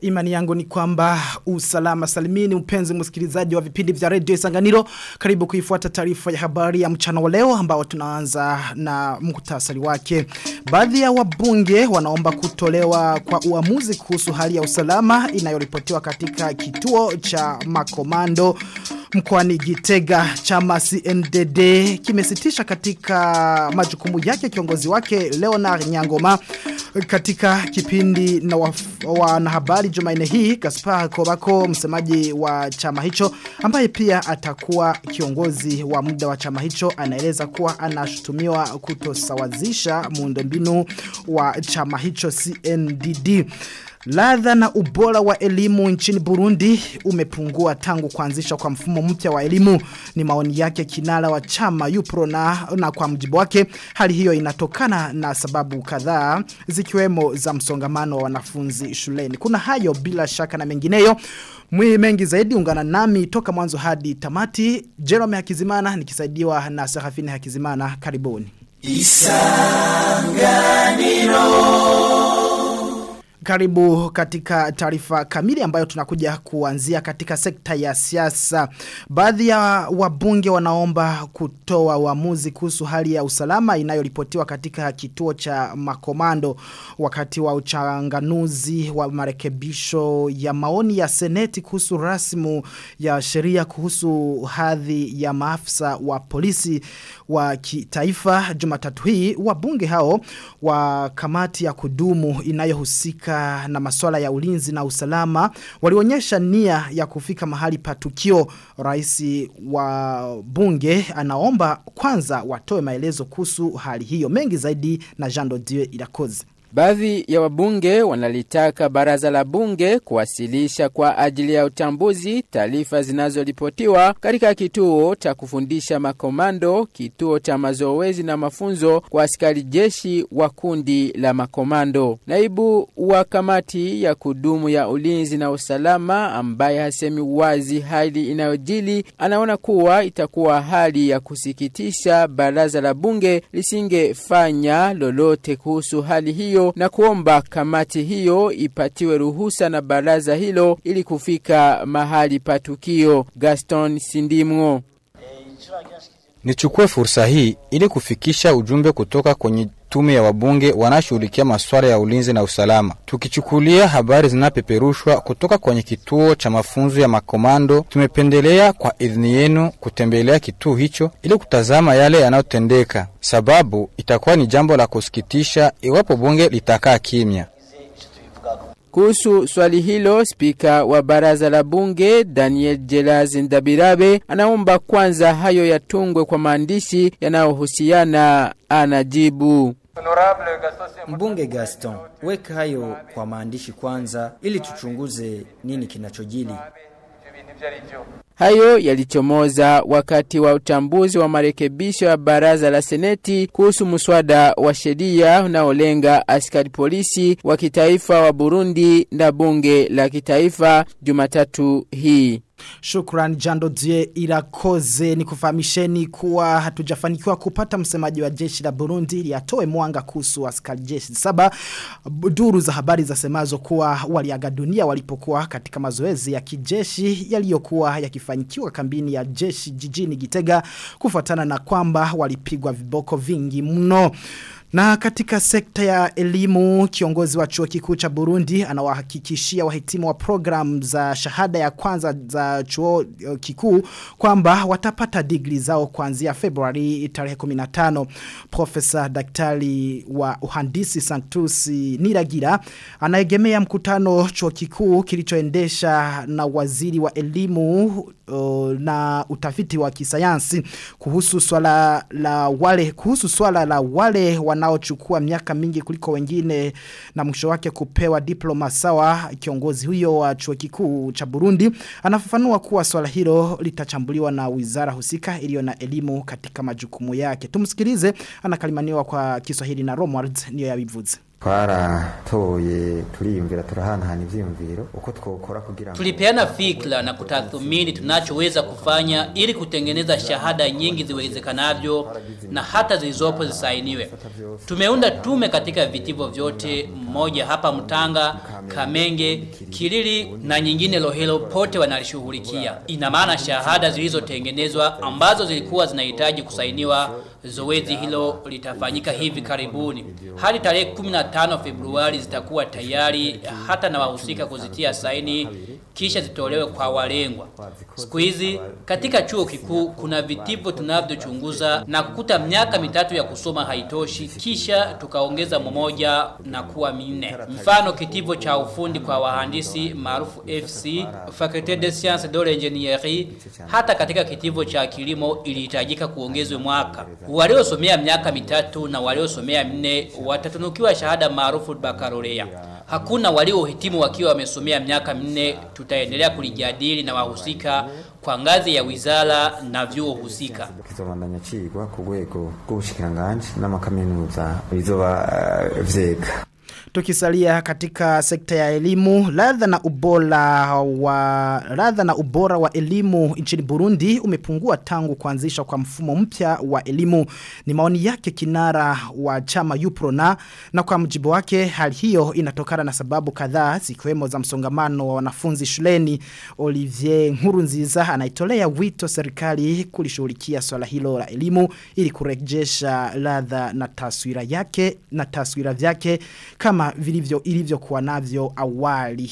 Imani yangu ni kwamba usalama salimini mpenzi msikilizaji wa vipindi vya Radio Isanganiro. Karibu kuifuata taarifa ya habari ya mchana wa leo ambao tunaanza na mkutasari wake. Baadhi ya wabunge wanaomba kutolewa kwa uamuzi kuhusu hali ya usalama inayoripotiwa katika kituo cha makomando mkoani Gitega chama CNDD kimesitisha katika majukumu yake kiongozi wake Leonard Nyangoma katika kipindi na wanahabari jumaine hii Gaspar Kobako msemaji wa chama hicho ambaye pia atakuwa kiongozi wa muda wa chama hicho anaeleza kuwa anashutumiwa kutosawazisha muundombinu wa chama hicho CNDD Ladha na ubora wa elimu nchini Burundi umepungua tangu kuanzisha kwa mfumo mpya wa elimu ni maoni yake kinara wa chama Yupro na, na kwa mjibu wake hali hiyo inatokana na sababu kadhaa zikiwemo za msongamano wa wanafunzi shuleni. Kuna hayo bila shaka na mengineyo. Mwi mengi zaidi ungana nami toka mwanzo hadi tamati. Jerome Hakizimana nikisaidiwa na Serafine Hakizimana. Karibuni. Isanganiro karibu katika taarifa kamili ambayo tunakuja kuanzia katika sekta ya siasa. Baadhi ya wabunge wanaomba kutoa uamuzi kuhusu hali ya usalama inayoripotiwa katika kituo cha makomando wakati wa uchanganuzi wa marekebisho ya maoni ya seneti kuhusu rasmu ya sheria kuhusu hadhi ya maafisa wa polisi wa kitaifa Jumatatu hii wabunge hao wa kamati ya kudumu inayohusika na masuala ya ulinzi na usalama walionyesha nia ya kufika mahali pa tukio. Rais wa bunge anaomba kwanza watoe maelezo kuhusu hali hiyo. Mengi zaidi na Jean Dodieu Irakoze Baadhi ya wabunge wanalitaka baraza la bunge kuwasilisha kwa ajili ya utambuzi taarifa zinazoripotiwa katika kituo cha kufundisha makomando, kituo cha mazoezi na mafunzo kwa askari jeshi wa kundi la makomando. Naibu wa kamati ya kudumu ya ulinzi na usalama ambaye hasemi wazi hali inayojili anaona kuwa itakuwa hali ya kusikitisha baraza la bunge lisingefanya lolote kuhusu hali hiyo hiyo na kuomba kamati hiyo ipatiwe ruhusa na baraza hilo ili kufika mahali pa tukio. Gaston Sindimwo Nichukue fursa hii ili kufikisha ujumbe kutoka kwenye tume ya wabunge wanaoshughulikia masuala ya ulinzi na usalama. Tukichukulia habari zinapeperushwa kutoka kwenye kituo cha mafunzo ya makomando, tumependelea kwa idhini yenu kutembelea kituo hicho ili kutazama yale yanayotendeka, sababu itakuwa ni jambo la kusikitisha iwapo bunge litakaa kimya. Kuhusu swali hilo, spika wa baraza la bunge Daniel Jelaz Ndabirabe anaomba kwanza hayo yatungwe kwa maandishi yanayohusiana anajibu. Mbunge Gaston, weka hayo kwa maandishi kwanza ili tuchunguze nini kinachojili. Hayo yalichomoza wakati wa utambuzi wa marekebisho ya baraza la seneti kuhusu mswada wa sheria unaolenga askari polisi wa kitaifa wa Burundi na bunge la kitaifa Jumatatu hii. Shukran Jando Dzie Irakoze ni kufahamisheni kuwa hatujafanikiwa kupata msemaji wa jeshi la Burundi ili atoe mwanga kuhusu askari jeshi saba. Duru za habari zasemazo kuwa waliaga dunia walipokuwa katika mazoezi ya kijeshi yaliyokuwa yakifanyikiwa kambini ya jeshi jijini Gitega kufuatana na kwamba walipigwa viboko vingi mno. Na katika sekta ya elimu, kiongozi wa chuo kikuu cha Burundi anawahakikishia wahitimu wa program za shahada ya kwanza za chuo kikuu kwamba watapata digri zao kuanzia Februari tarehe 15. Profesa daktari wa uhandisi Sanctus Niragira anaegemea mkutano chuo kikuu kilichoendesha na waziri wa elimu uh, na utafiti wa kisayansi kuhusu swala la wale kuhusu swala la wale wanaochukua miaka mingi kuliko wengine na mwisho wake kupewa diploma sawa. Kiongozi huyo wa chuo kikuu cha Burundi anafafanua kuwa swala hilo litachambuliwa na wizara husika iliyo na elimu katika majukumu yake. Tumsikilize anakalimaniwa kwa Kiswahili na Romwards niyo yabivuze twaratoye turiyumvira turahanahana ivyiyumviro uko twokora kugira Tulipeana fikla na kutathumini tunachoweza kufanya ili kutengeneza shahada nyingi ziwezekanavyo na hata zilizopo zisainiwe. Tumeunda tume katika vitivo vyote, mmoja hapa Mtanga Kamenge, Kilili na nyingine Lohelo pote wanalishughulikia. Ina maana shahada zilizotengenezwa ambazo zilikuwa zinahitaji kusainiwa zoezi hilo litafanyika hivi karibuni. Hadi tarehe 15 Februari zitakuwa tayari hata na wahusika kuzitia saini kisha zitolewe kwa walengwa. Siku hizi katika chuo kikuu kuna vitivo tunavyochunguza na kukuta miaka mitatu ya kusoma haitoshi, kisha tukaongeza mmoja na kuwa minne. Mfano kitivo cha ufundi kwa wahandisi maarufu FC, Faculte des Sciences de l'Ingénierie, hata katika kitivo cha kilimo ilihitajika kuongezwe mwaka. Waliosomea miaka mitatu na waliosomea minne watatunukiwa shahada maarufu baccalaureat. Hakuna waliohitimu wakiwa wamesomea miaka minne. Tutaendelea kulijadili na wahusika kwa ngazi ya wizara na vyuo husika. kizobandanya cigwa ku rwego rw'ubushikiranganji n'amakaminuza bizoba eh, vyega Tukisalia katika sekta ya elimu, ladha na ubora wa ladha na ubora wa elimu nchini Burundi umepungua tangu kuanzishwa kwa mfumo mpya wa elimu. Ni maoni yake kinara wa chama Uprona na kwa mjibu wake hali hiyo inatokana na sababu kadhaa zikiwemo za msongamano wa wanafunzi shuleni. Olivier Nkurunziza anaitolea wito serikali kulishughulikia swala hilo la elimu ili kurejesha ladha na taswira yake na taswira vyake kama vilivyo ilivyokuwa navyo awali.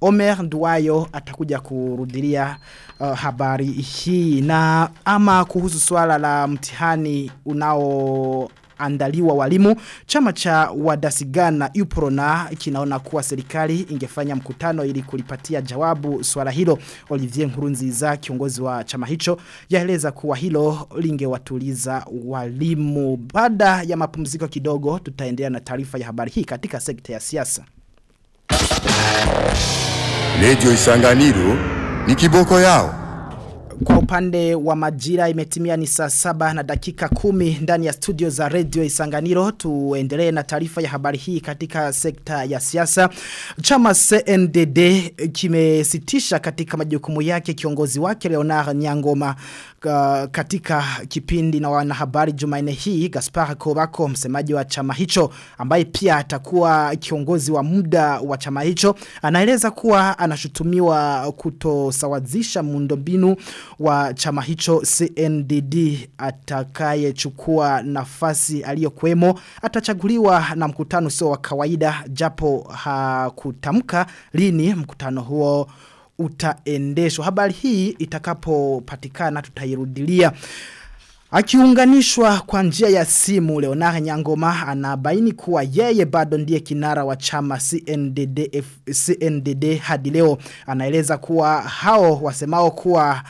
Omer Nduwayo atakuja kurudilia uh, habari hii na ama kuhusu swala la mtihani unao andaliwa walimu. Chama cha wadasigana Uprona kinaona kuwa serikali ingefanya mkutano ili kulipatia jawabu swala hilo. Olivier Nkurunziza kiongozi wa chama hicho yaeleza kuwa hilo lingewatuliza walimu. Baada ya mapumziko kidogo tutaendelea na taarifa ya habari hii katika sekta ya siasa. Radio Isanganiro ni kiboko yao. Kwa upande wa majira imetimia ni saa saba na dakika kumi ndani ya studio za radio Isanganiro. Tuendelee na taarifa ya habari hii katika sekta ya siasa. Chama CNDD kimesitisha katika majukumu yake kiongozi wake Leonard Nyangoma uh, katika kipindi na wanahabari Jumanne hii Gaspar Kobako msemaji wa chama hicho ambaye pia atakuwa kiongozi wa muda wa chama hicho anaeleza kuwa anashutumiwa kutosawazisha muundombinu wa chama hicho CNDD atakayechukua nafasi aliyokuemo atachaguliwa na mkutano sio wa kawaida japo hakutamka lini mkutano huo utaendeshwa. Habari hii itakapopatikana tutairudilia. Akiunganishwa kwa njia ya simu Leonard Nyangoma anabaini kuwa yeye bado ndiye kinara wa chama CNDD, CNDD hadi leo anaeleza kuwa hao wasemao kuwa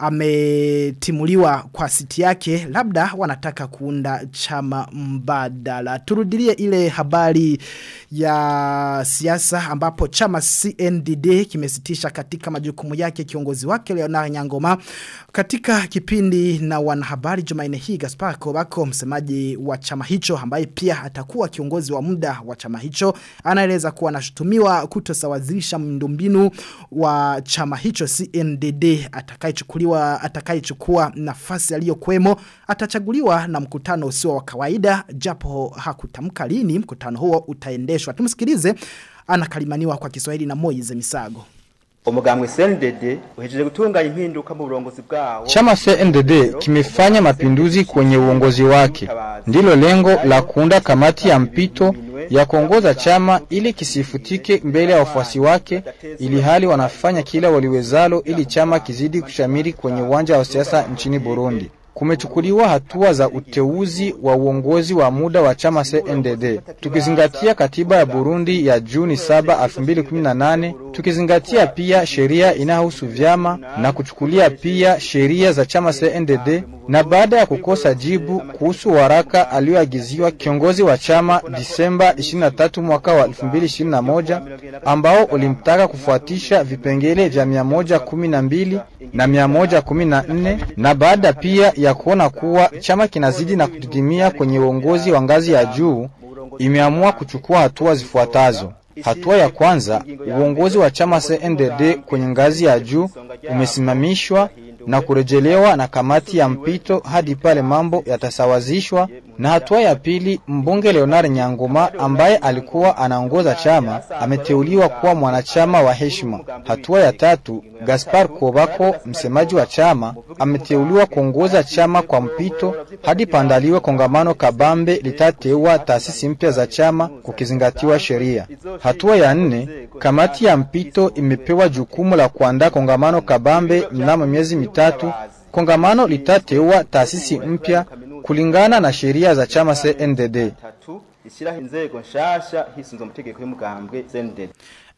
ametimuliwa kwa siti yake labda wanataka kuunda chama mbadala. Turudilie ile habari ya siasa ambapo chama CNDD kimesitisha katika majukumu yake kiongozi wake Leonard Nyangoma katika kipindi na wanahabari Jumaine hii. Gaspar Kobako msemaji wa chama hicho ambaye pia atakuwa kiongozi wa muda wa chama hicho anaeleza kuwa anashutumiwa kutosawazisha miundombinu wa chama hicho CNDD atakayechukuliwa atakayechukua nafasi aliyokuwemo atachaguliwa na mkutano usio wa kawaida japo hakutamka lini mkutano huo utaendeshwa. Tumsikilize anakalimaniwa kwa Kiswahili na Moize Misago. Umugambwe CNDD uhejeje gutunganya impinduka mu burongozi bwawo? Chama CNDD kimefanya mapinduzi kwenye uongozi wake. Ndilo lengo la kuunda kamati ya mpito ya kuongoza chama ili kisifutike mbele ya wafuasi wake, ili hali wanafanya kila waliwezalo ili chama kizidi kushamiri kwenye uwanja wa siasa nchini Burundi. Kumechukuliwa hatua za uteuzi wa uongozi wa muda wa chama CNDD. Tukizingatia katiba ya Burundi ya Juni 7, 2018, tukizingatia pia sheria inayohusu vyama na kuchukulia pia sheria za chama CNDD na baada ya kukosa jibu kuhusu waraka aliyoagiziwa kiongozi wa chama Disemba 23 mwaka wa 2021 ambao ulimtaka kufuatisha vipengele vya 112 na 114 na baada pia ya kuona kuwa chama kinazidi na kudidimia kwenye uongozi wa ngazi ya juu imeamua kuchukua hatua zifuatazo. Hatua ya kwanza, uongozi wa chama CNDD kwenye ngazi ya juu umesimamishwa na kurejelewa na kamati ya mpito hadi pale mambo yatasawazishwa. Na hatua ya pili, mbunge Leonard Nyangoma ambaye alikuwa anaongoza chama ameteuliwa kuwa mwanachama wa heshima. Hatua ya tatu, Gaspar Kobako msemaji wa chama ameteuliwa kuongoza chama kwa mpito hadi pandaliwe kongamano kabambe litateua taasisi mpya za chama kukizingatiwa sheria. Hatua ya nne, kamati ya mpito imepewa jukumu la kuandaa kongamano kabambe mnamo miezi mitatu. Kongamano litateua taasisi mpya kulingana na sheria za chama CNDD.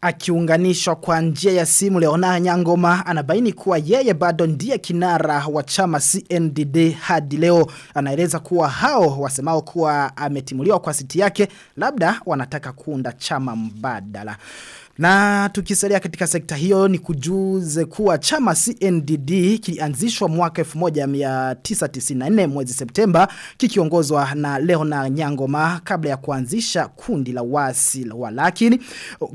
Akiunganishwa kwa njia ya simu Leonard Nyangoma anabaini kuwa yeye bado ndiye kinara wa chama CNDD hadi leo. Anaeleza kuwa hao wasemao kuwa ametimuliwa kwa siti yake labda wanataka kuunda chama mbadala. Na tukisalia katika sekta hiyo ni kujuze kuwa chama CNDD kilianzishwa mwaka 1994 mwezi Septemba kikiongozwa na Leona Nyangoma kabla ya kuanzisha kundi la wasi wa lakini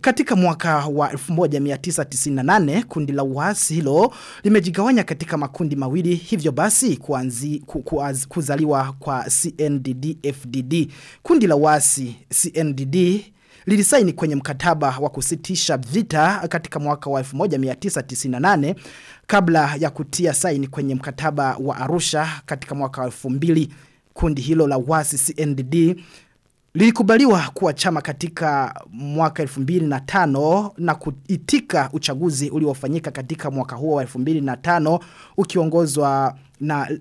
katika mwaka wa 1998 kundi la wasi hilo limejigawanya katika makundi mawili. Hivyo basi kuanzi, ku, kuaz, kuzaliwa kwa CNDD FDD kundi la wasi CNDD lilisaini kwenye mkataba wa kusitisha vita katika mwaka wa 1998 kabla ya kutia saini kwenye mkataba wa Arusha katika mwaka wa 2000 kundi hilo la wasi CNDD lilikubaliwa kuwa chama katika mwaka 2005 na kuitika uchaguzi uliofanyika katika mwaka huo wa 2005 ukiongozwa na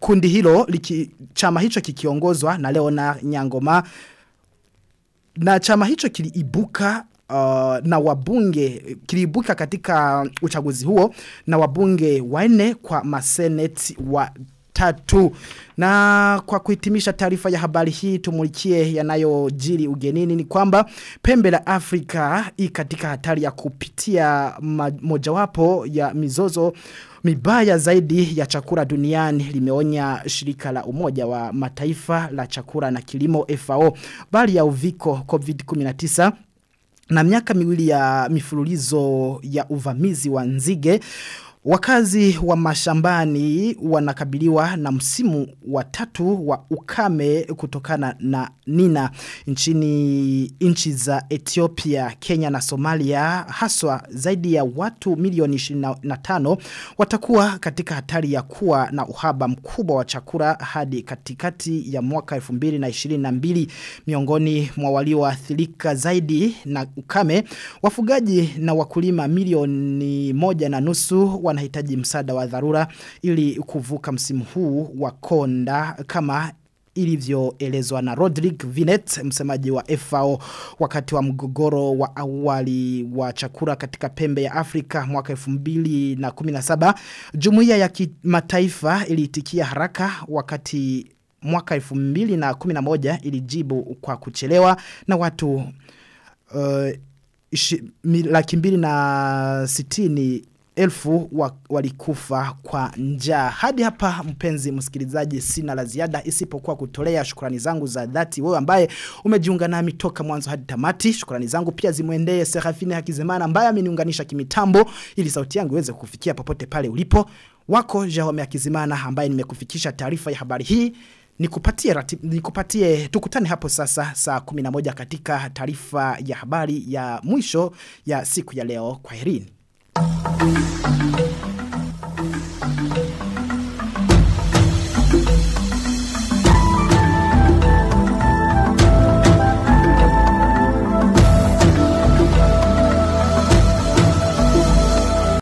kundi hilo liki, chama hicho kikiongozwa na Leona Nyangoma na chama hicho kiliibuka uh, na wabunge kiliibuka katika uchaguzi huo na wabunge wanne kwa maseneti wa tatu. Na kwa kuhitimisha taarifa ya habari hii tumulikie yanayojiri ugenini ni kwamba pembe la Afrika i katika hatari ya kupitia mojawapo ya mizozo mibaya zaidi ya chakula duniani limeonya shirika la umoja wa mataifa la chakula na kilimo FAO bali ya uviko COVID-19 na miaka miwili ya mifululizo ya uvamizi wa nzige Wakazi wa mashambani wanakabiliwa na msimu wa tatu wa ukame kutokana na nina nchini nchi za Ethiopia, Kenya na Somalia. Haswa zaidi ya watu milioni 25 watakuwa katika hatari ya kuwa na uhaba mkubwa wa chakula hadi katikati ya mwaka 2022 miongoni mwa walioathirika zaidi na ukame wafugaji na wakulima milioni moja na nusu wanahitaji msaada wa dharura ili kuvuka msimu huu wa konda kama ilivyoelezwa na Rodrigue Vinet msemaji wa FAO wakati wa mgogoro wa awali wa chakula katika pembe ya Afrika mwaka 2017 jumuiya ya kimataifa iliitikia haraka wakati mwaka 2011 ilijibu kwa kuchelewa na watu uh, laki mbili na sitini elfu wa, walikufa kwa njaa. Hadi hapa mpenzi msikilizaji sina la ziada isipokuwa kutolea shukrani zangu za dhati wewe ambaye umejiunga nami toka mwanzo hadi tamati. Shukrani zangu pia zimwendee Serafine Hakizemana ambaye ameniunganisha kimitambo ili sauti yangu iweze kufikia popote pale ulipo. Wako Jahome Hakizimana ambaye nimekufikisha taarifa ya habari hii Nikupatie, nikupatie tukutane hapo sasa saa 11 katika taarifa ya habari ya mwisho ya siku ya leo. Kwaherini. Thank Thank you.